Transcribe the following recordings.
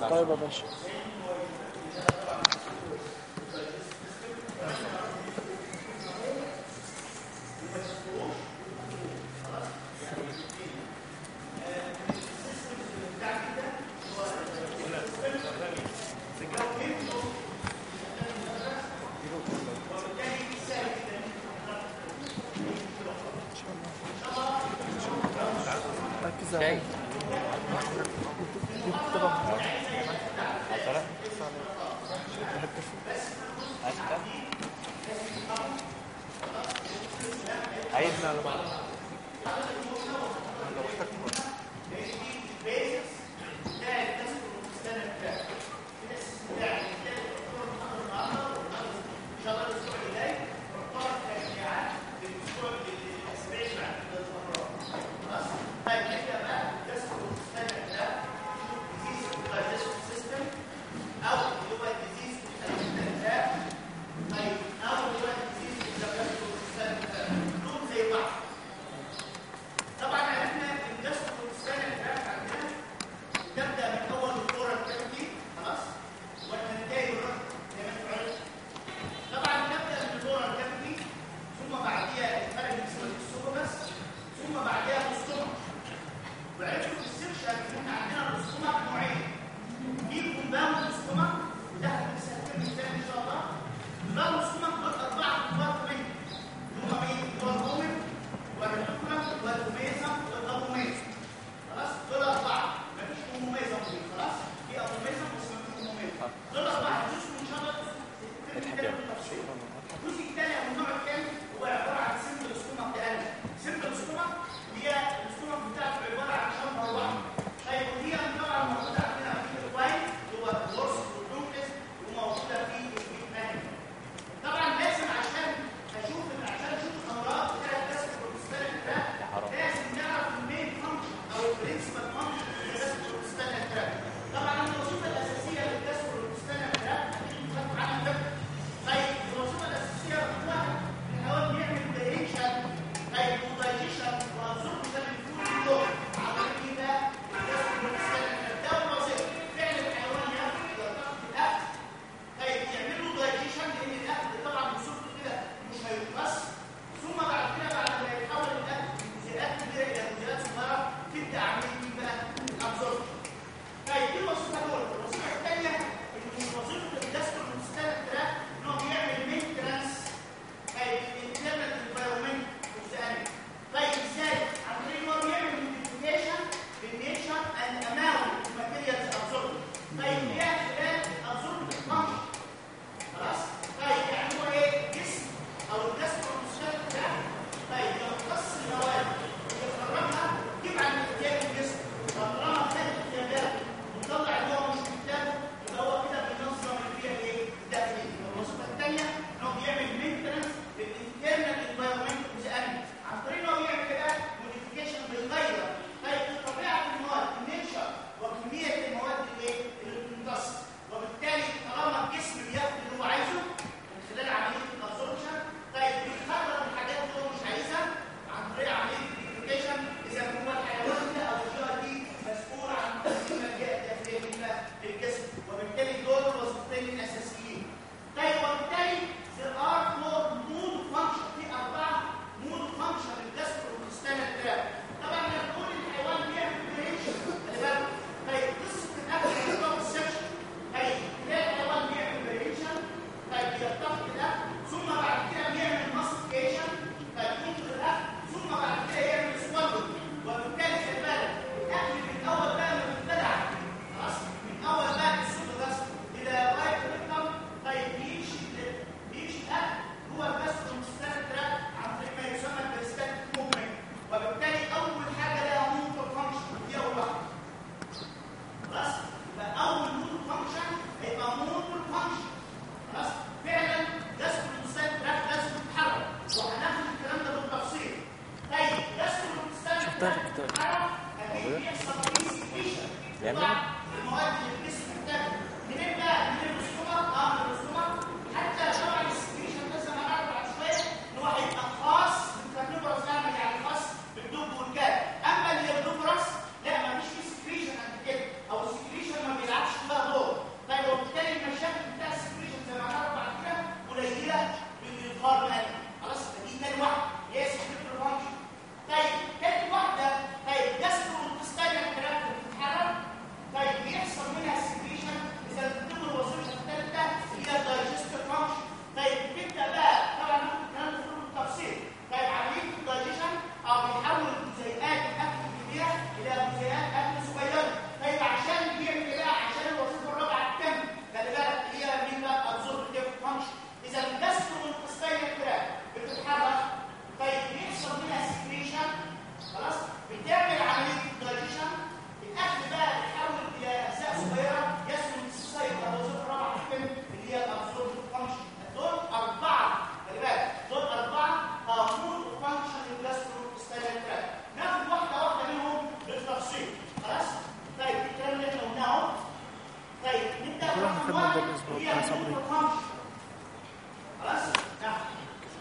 ساعة طيب عشرة عايزنا على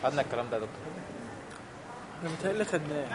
خدنا الكلام ده يا دكتور؟ أنا متهيألي خدناه.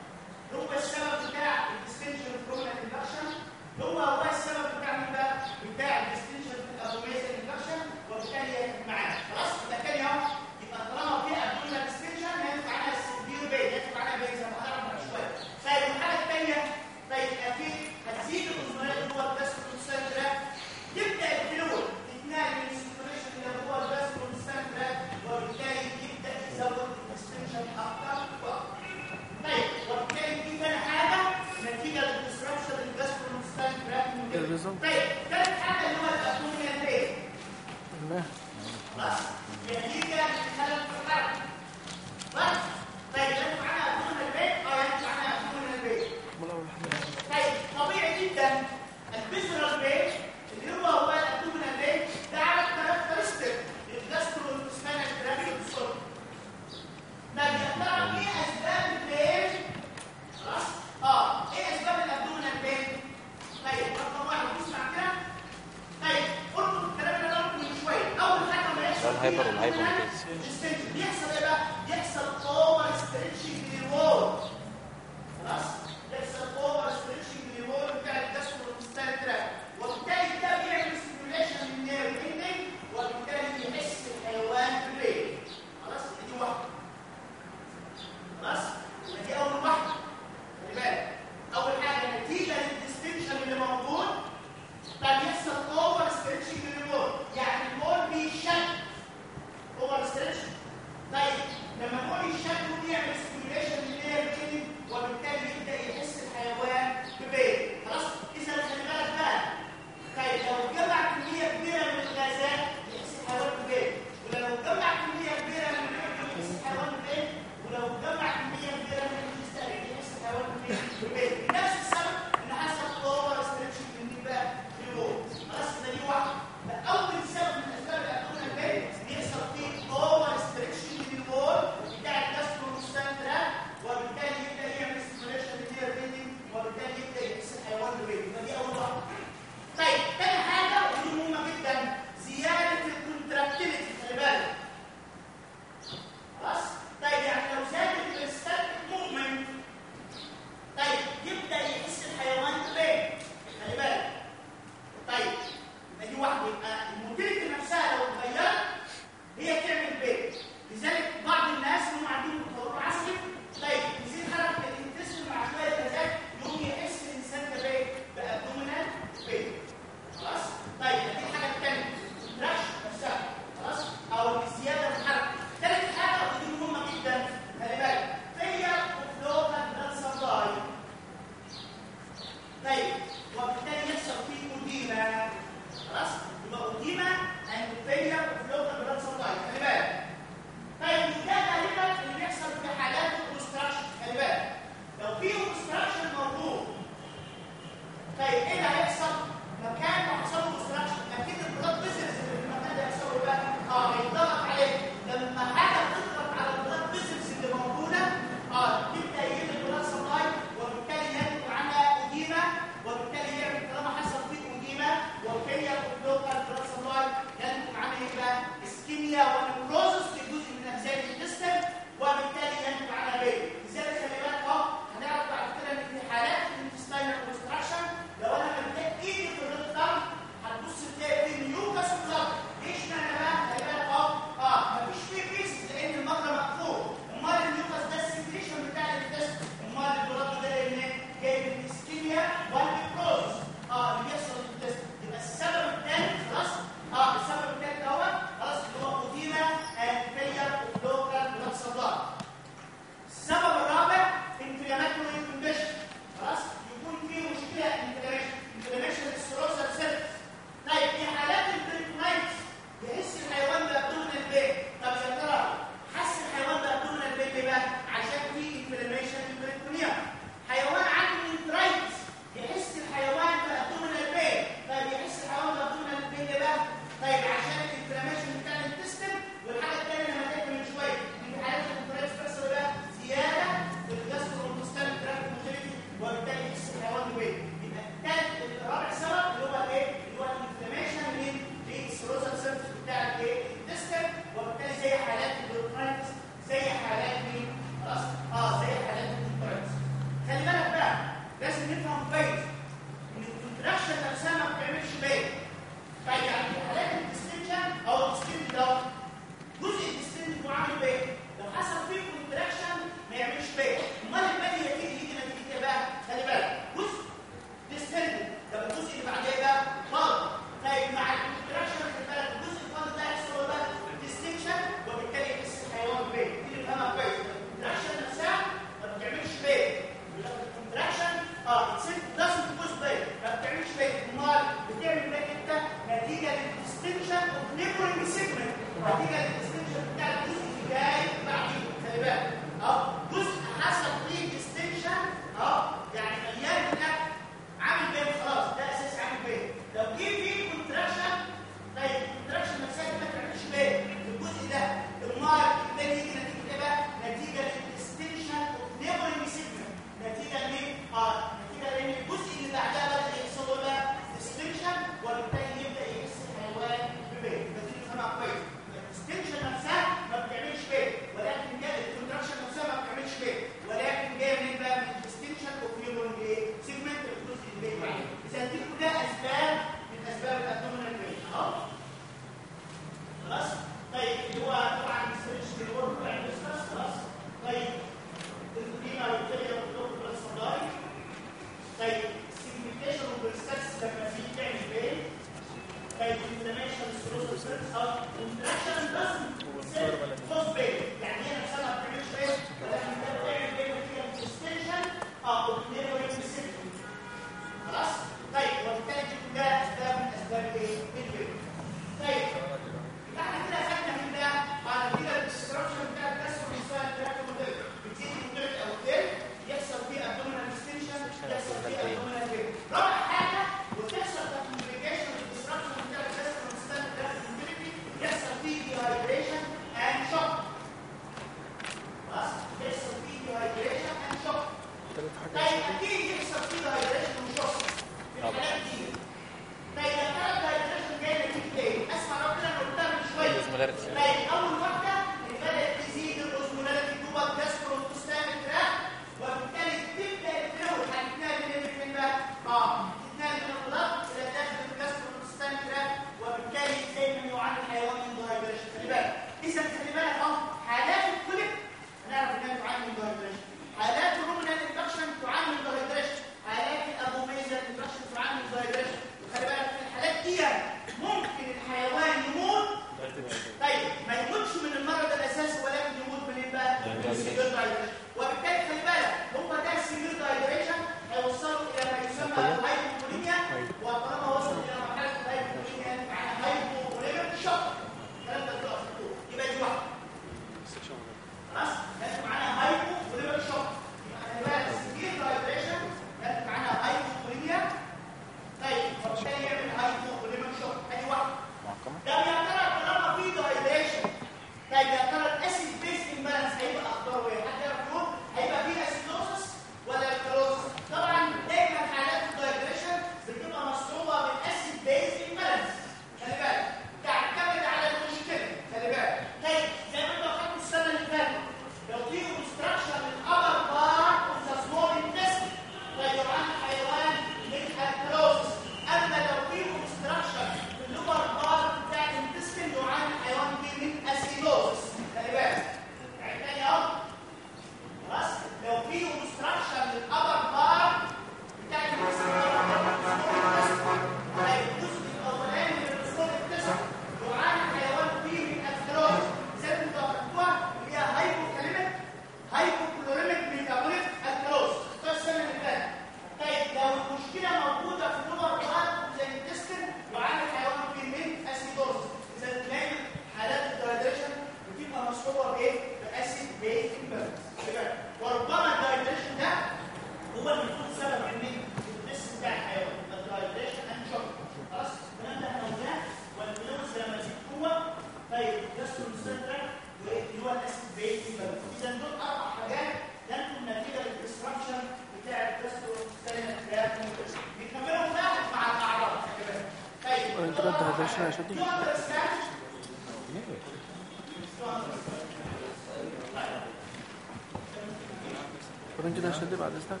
اللي بعد إذنك.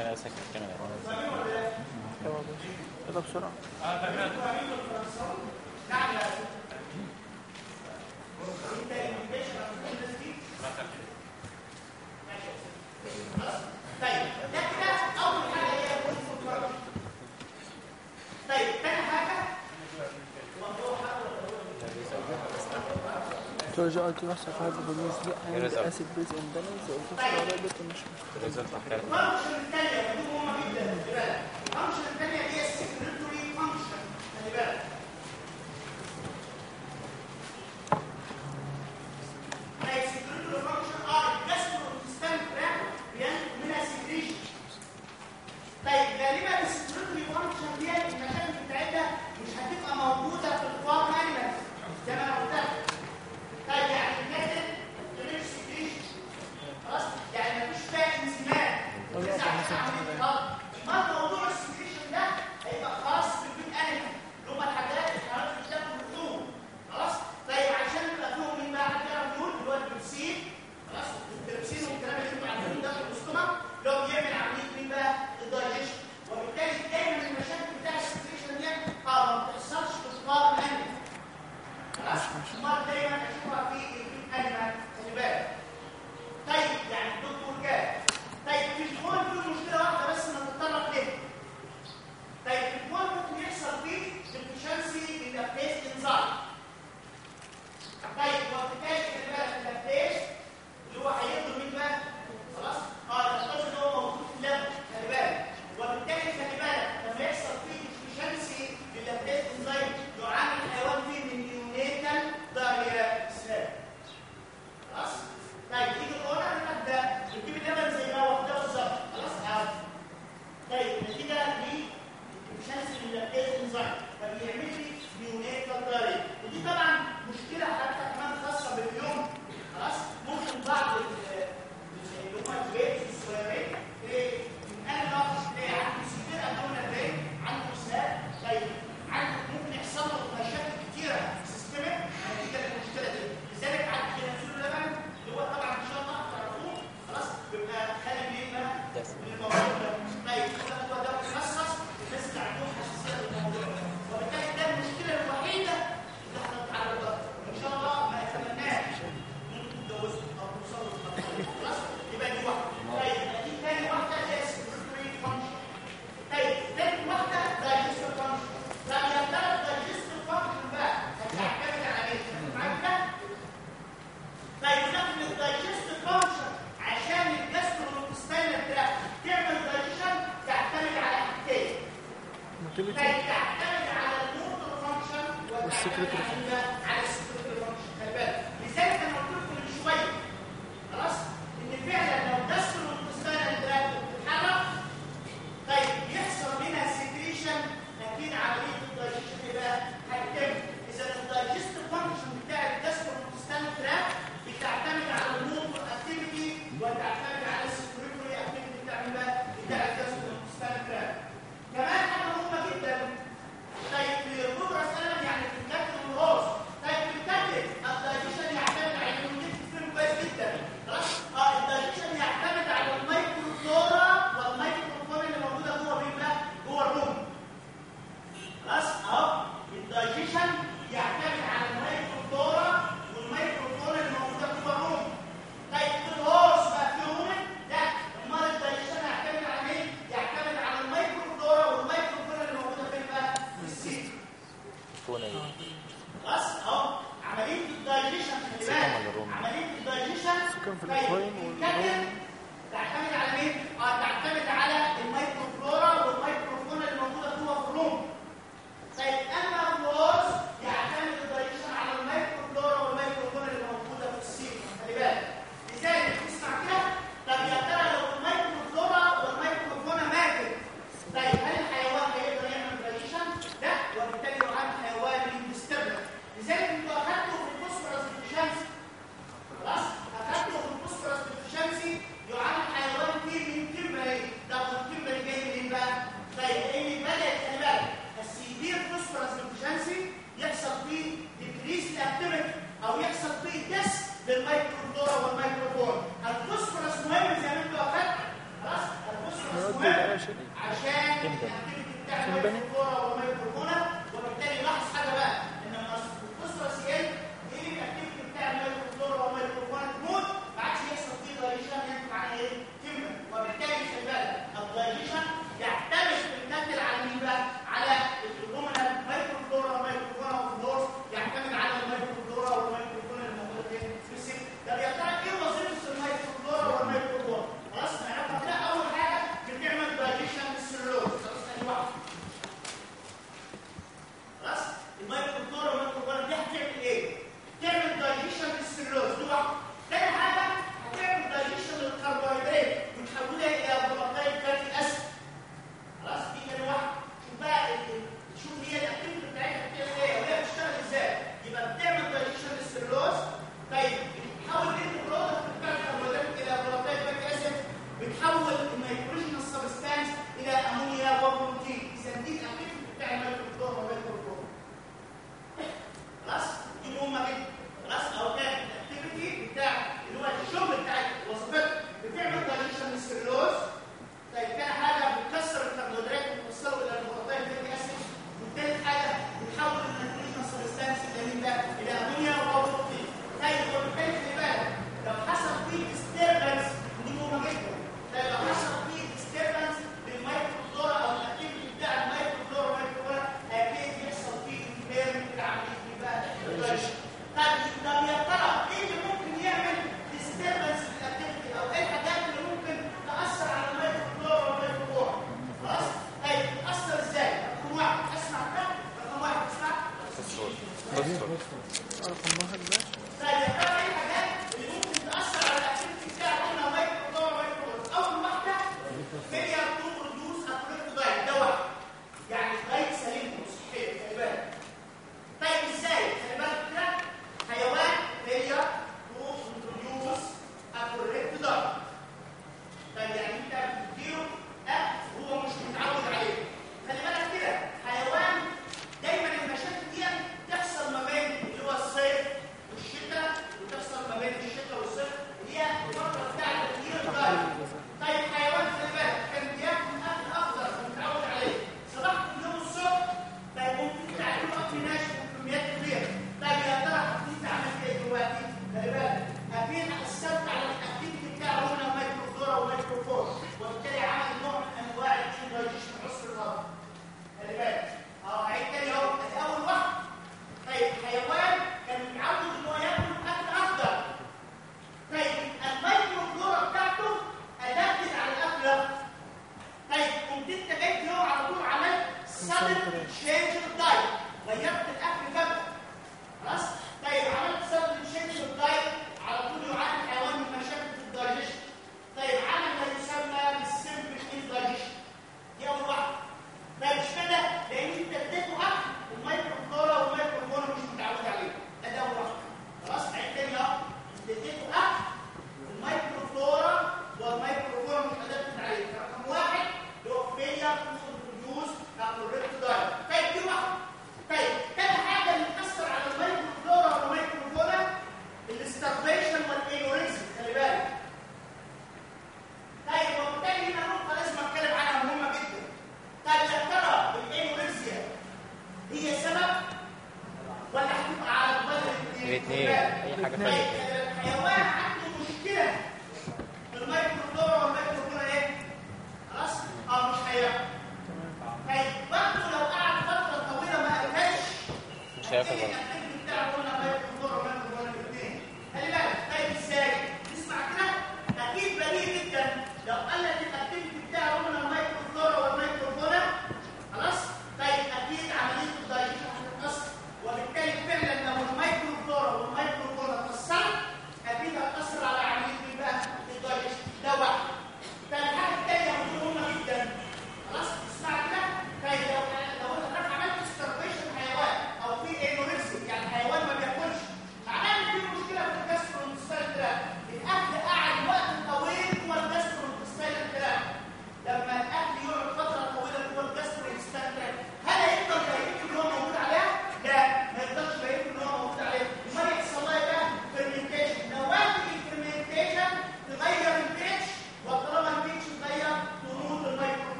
أنا ساكت كمان. يلا بسرعة. رجاء to not survive the disease and the acid base imbalance of the necessary.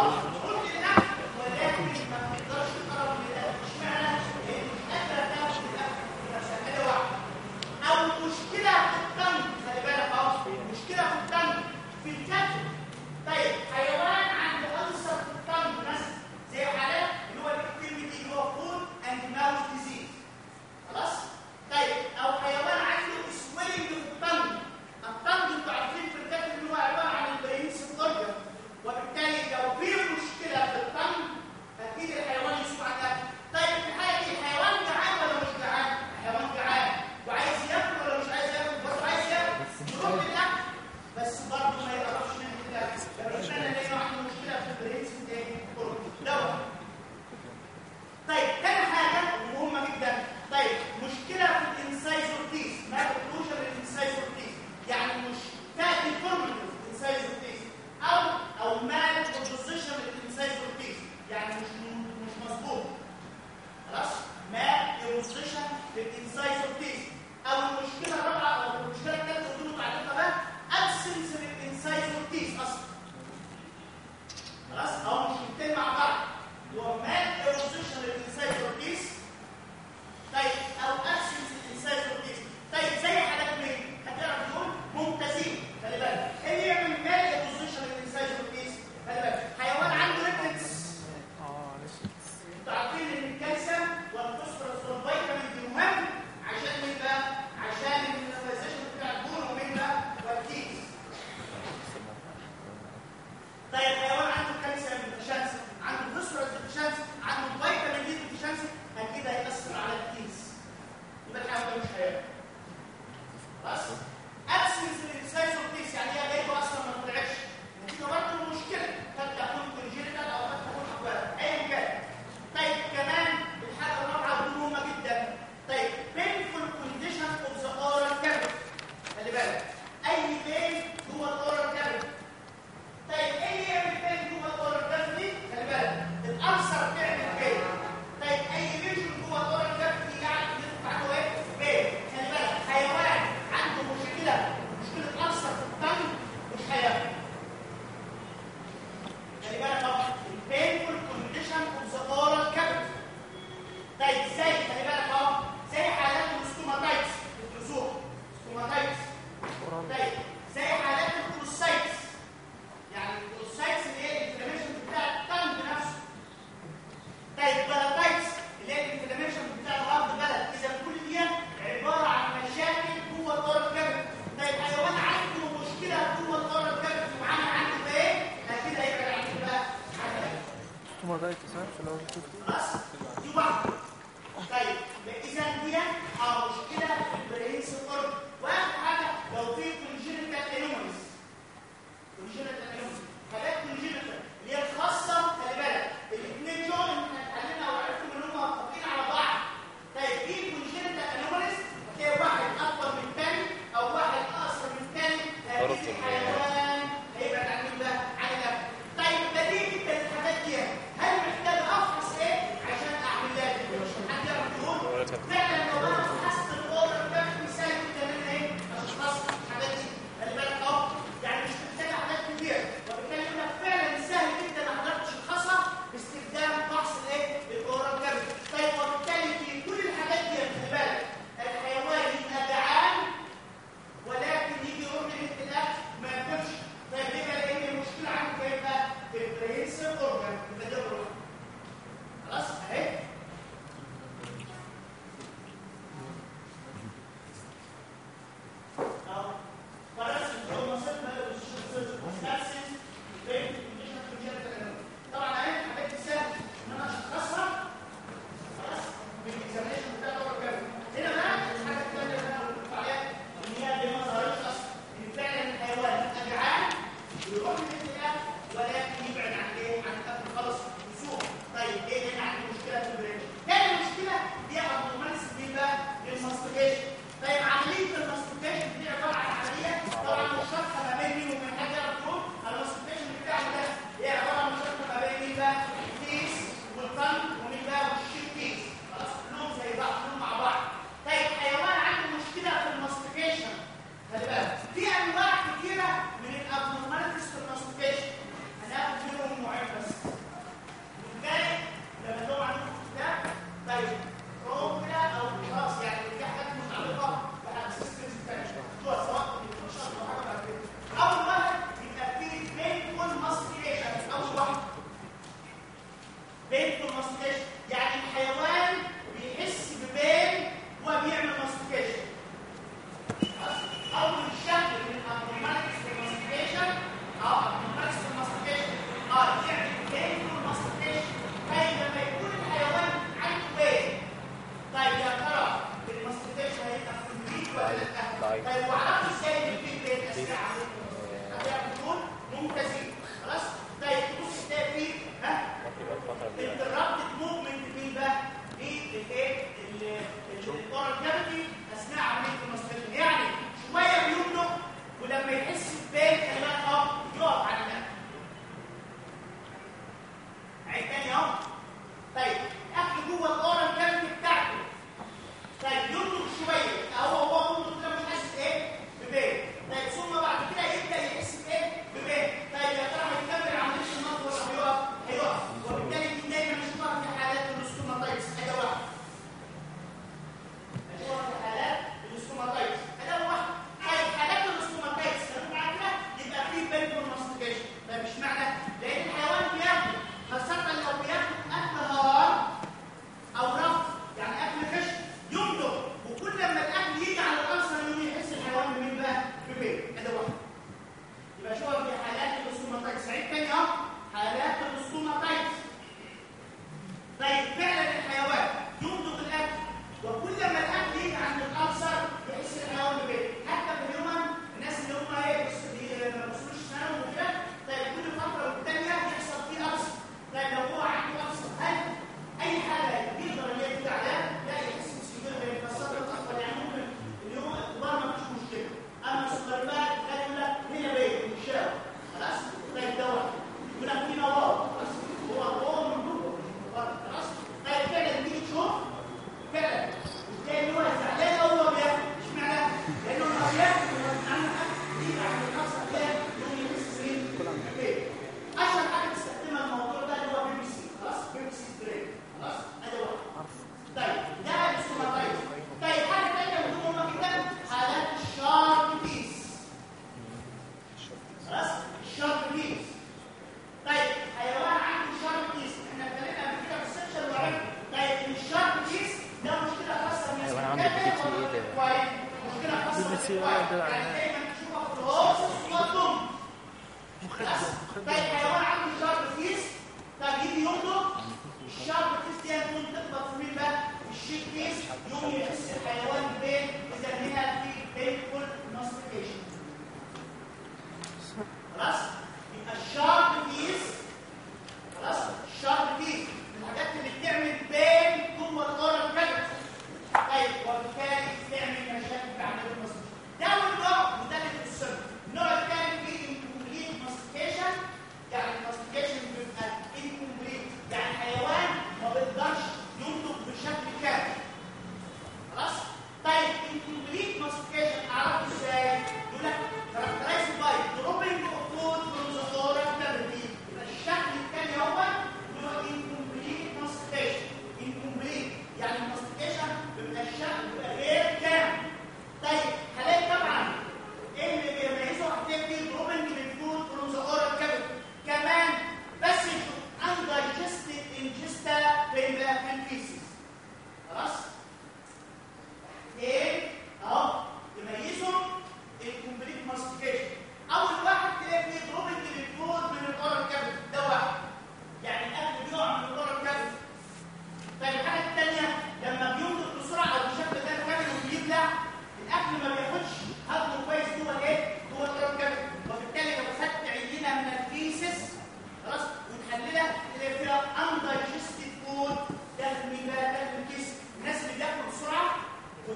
Allah.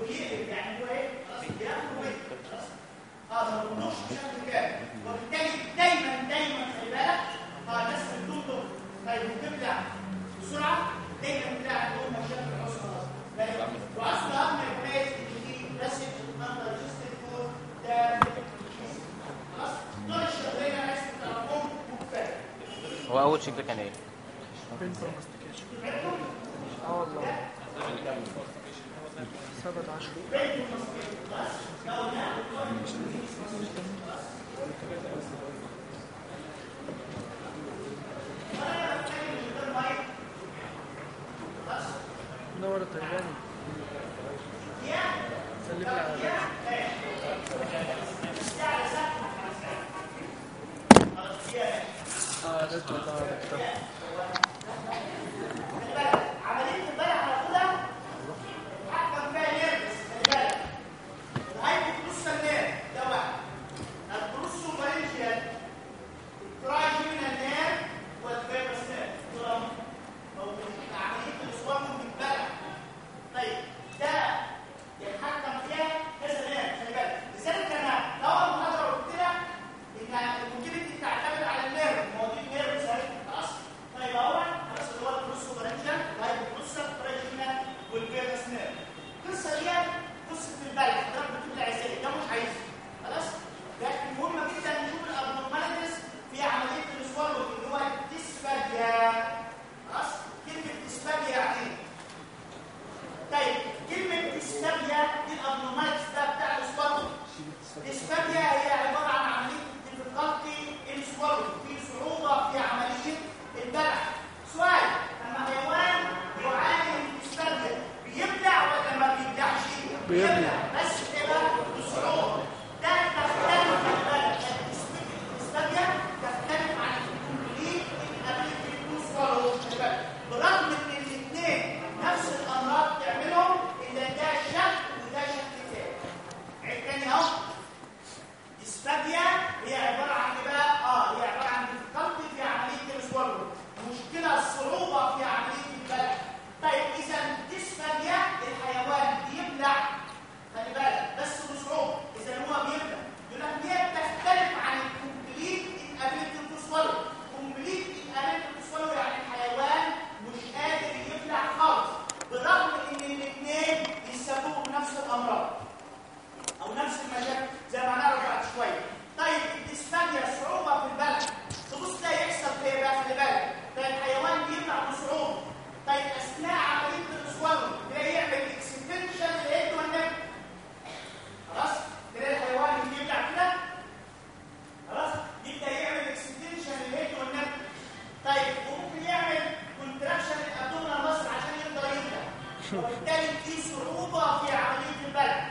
كرييتيف يعني هو إيه خلاص بياخد ويت خلاص آه ما بنقولش بشكل كامل وبالتالي دايما دايما خلي بالك آه الناس اللي بتنطق طيب وبتبلع بسرعة دايما بتبلع عندهم مشاكل العصر خلاص واصل اهم البيت اللي فيه رسم النهارده ريجستر فور ده خلاص دول الشغلين أنا عايز تعرفهم وكفايه هو اول شكل كان إيه؟ Salvador, acho. وبالتالي في صعوبة في عملية البلع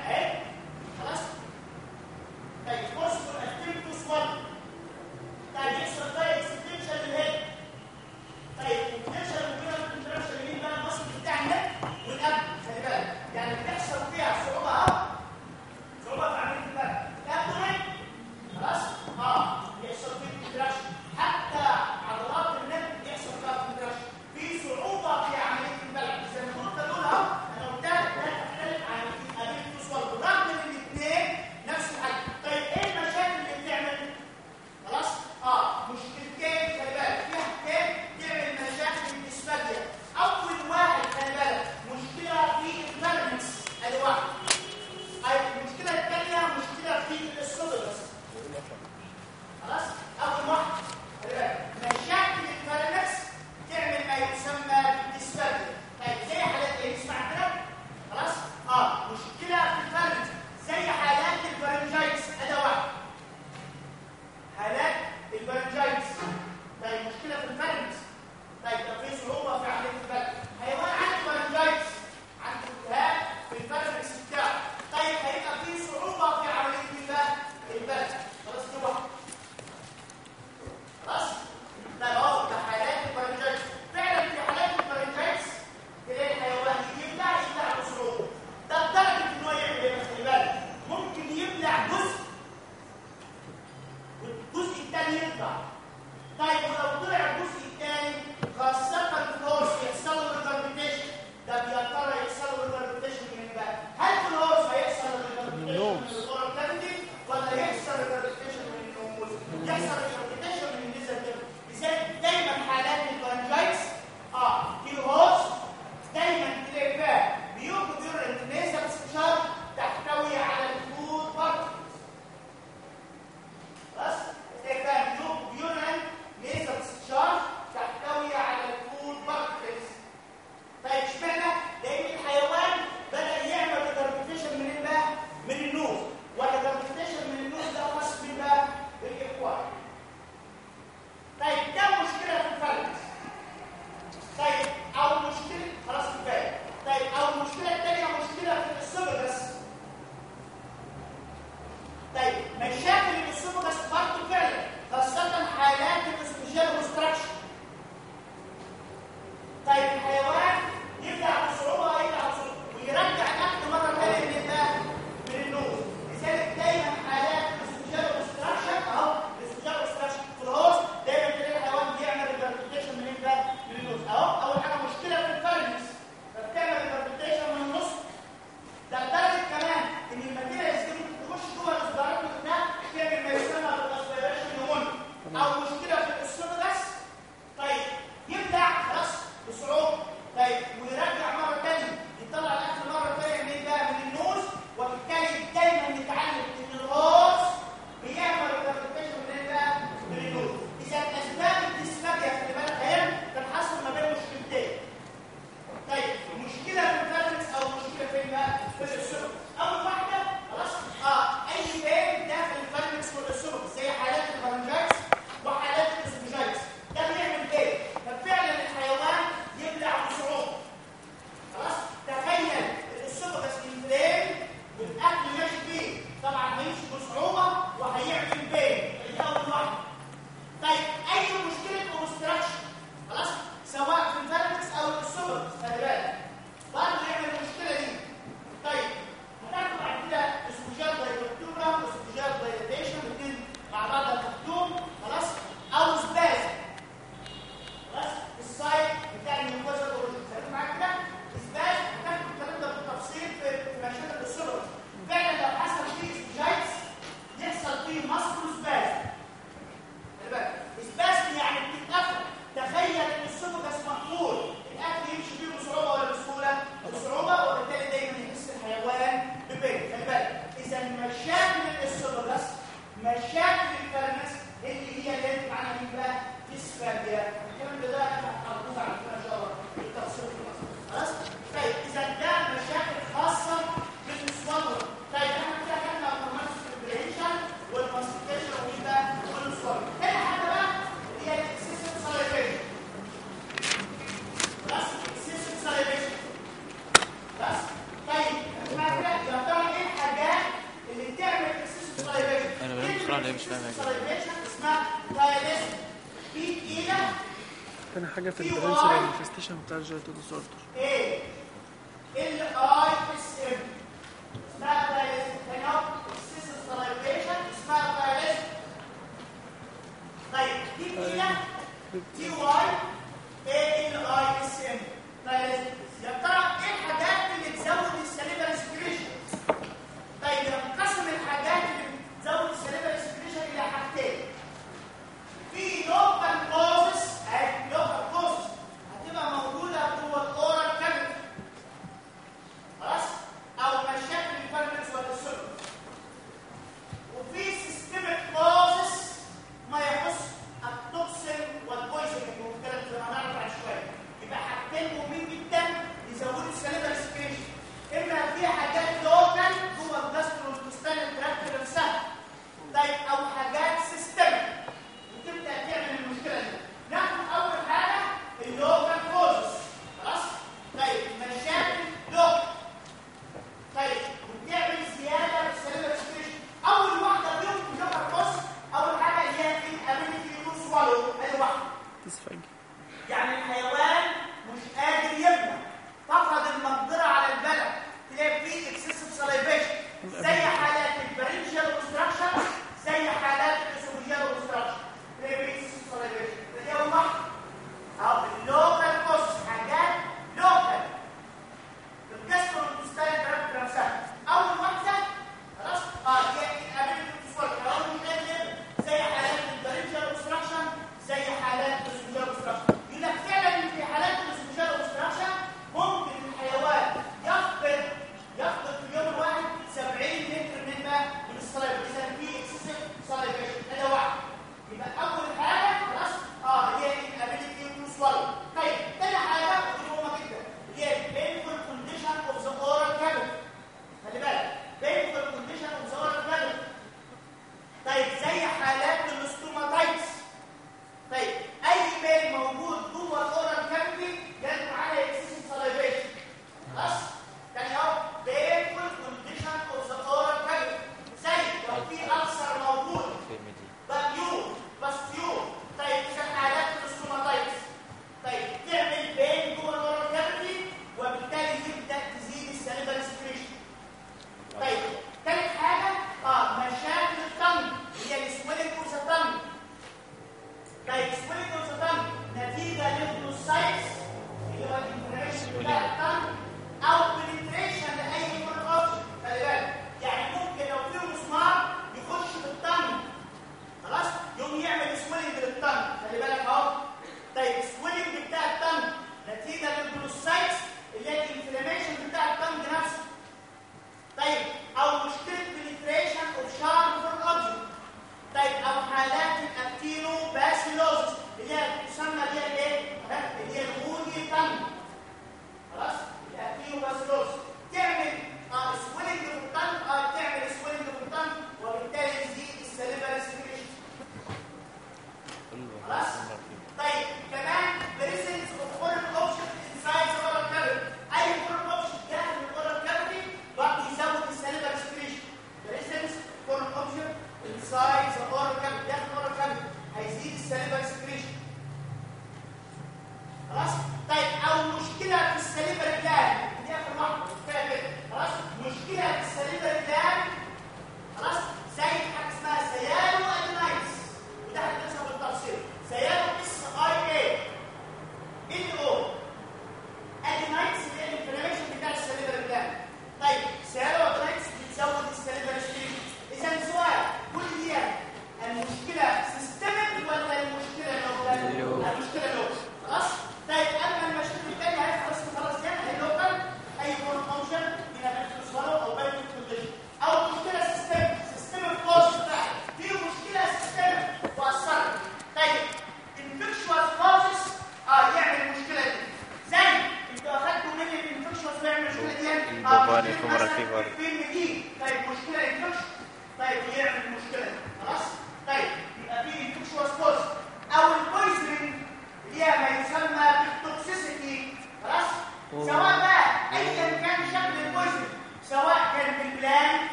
تاني حاجة في البرنسل مانيفستيشن بتاع الجايتو ديسوردر ايه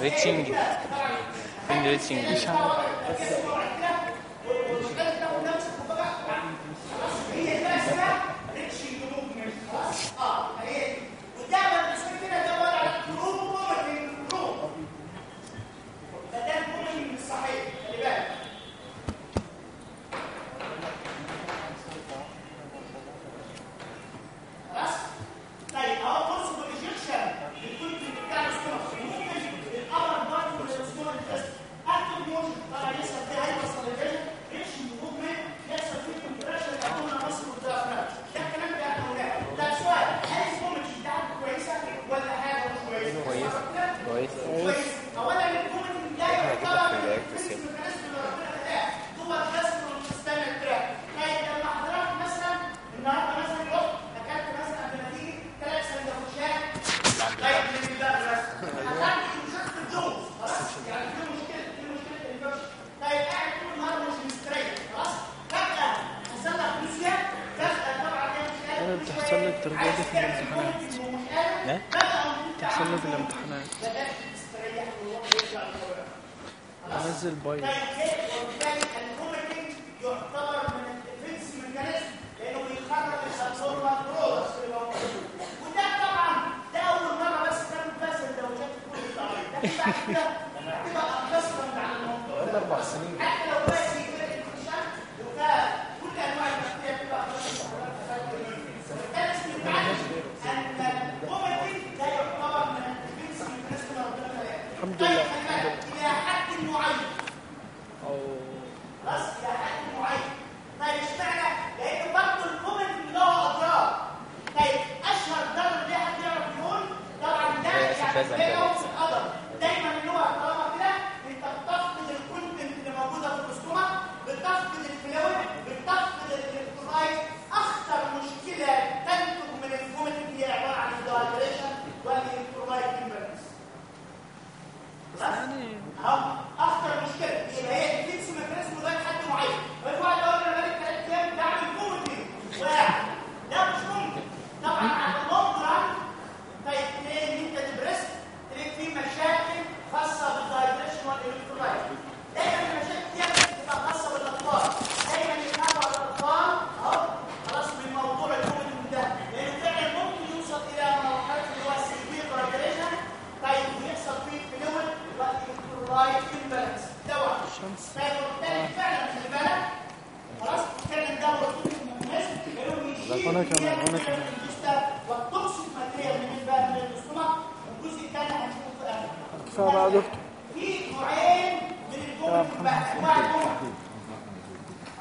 외친기. 내 친구. انزل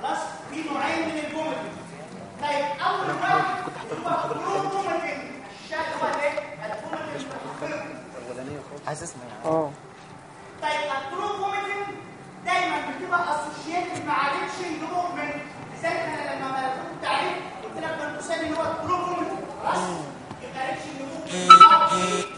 خلاص في نوعين من الجمل طيب اول واحد هو هو عايز آه طيب ال true vomiting دايما بتبقى associated مع retching movement لذلك أنا لما كنت عليه قلت لك الانسان اللي هو ال true vomiting خلاص يبقى retching movement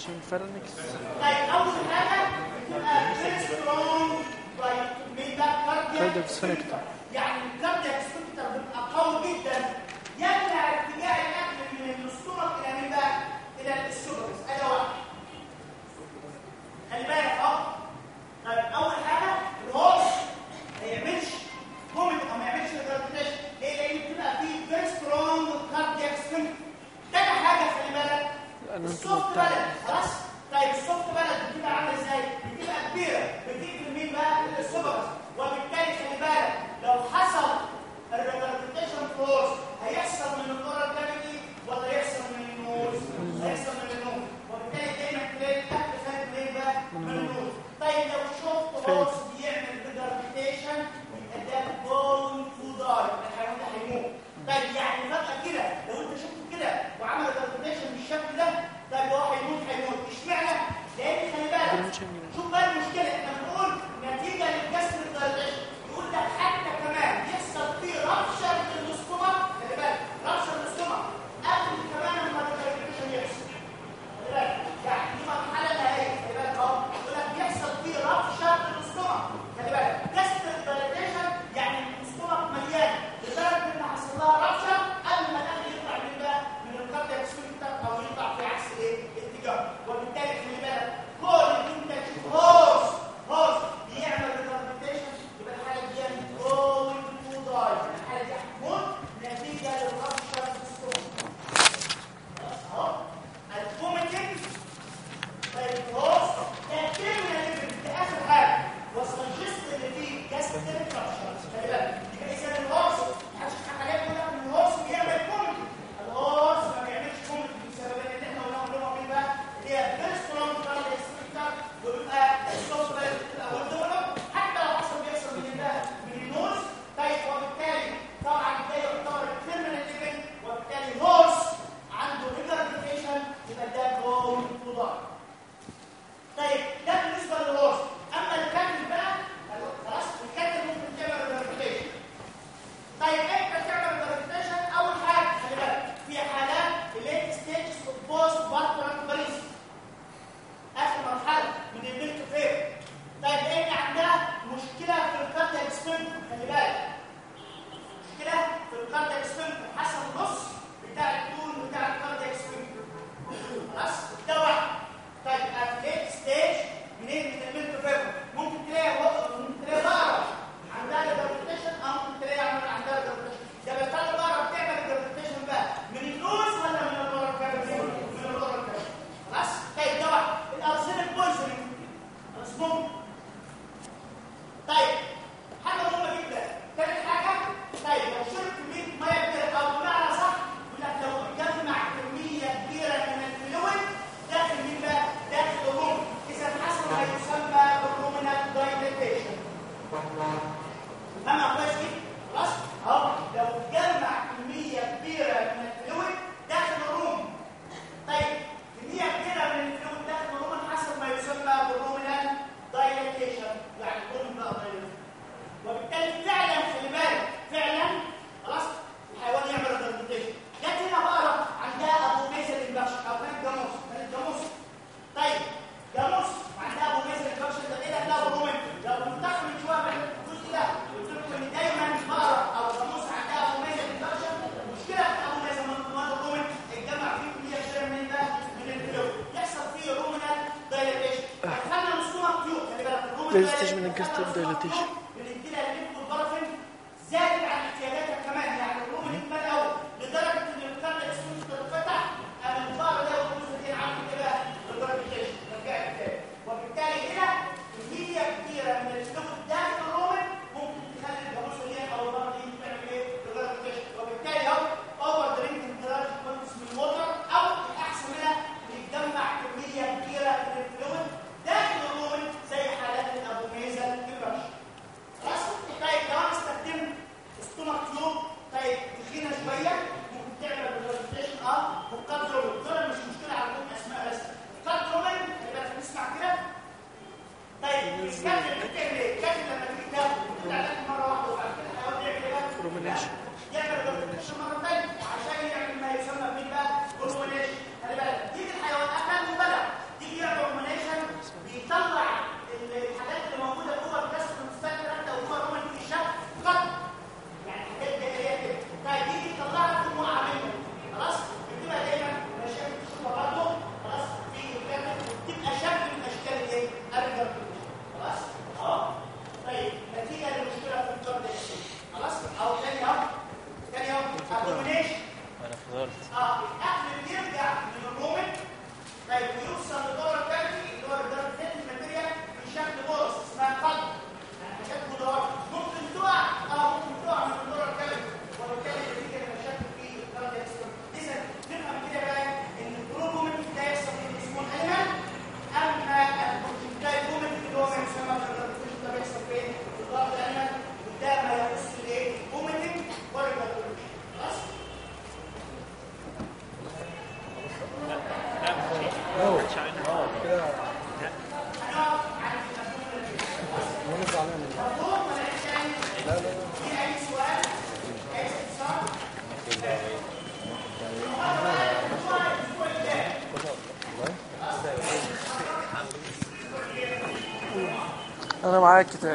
عشان الفرنكس يعني طيب اول حاجة يعني الكاردياك سبكتر بيبقى قوي جدا اتجاه من إلى إلى خلي بالك آه طيب أول حاجة ما يعملش أو ما يعملش ليه؟ لأن بتبقى فيه تاني حاجة خلي بالك من الجاستريك marketing,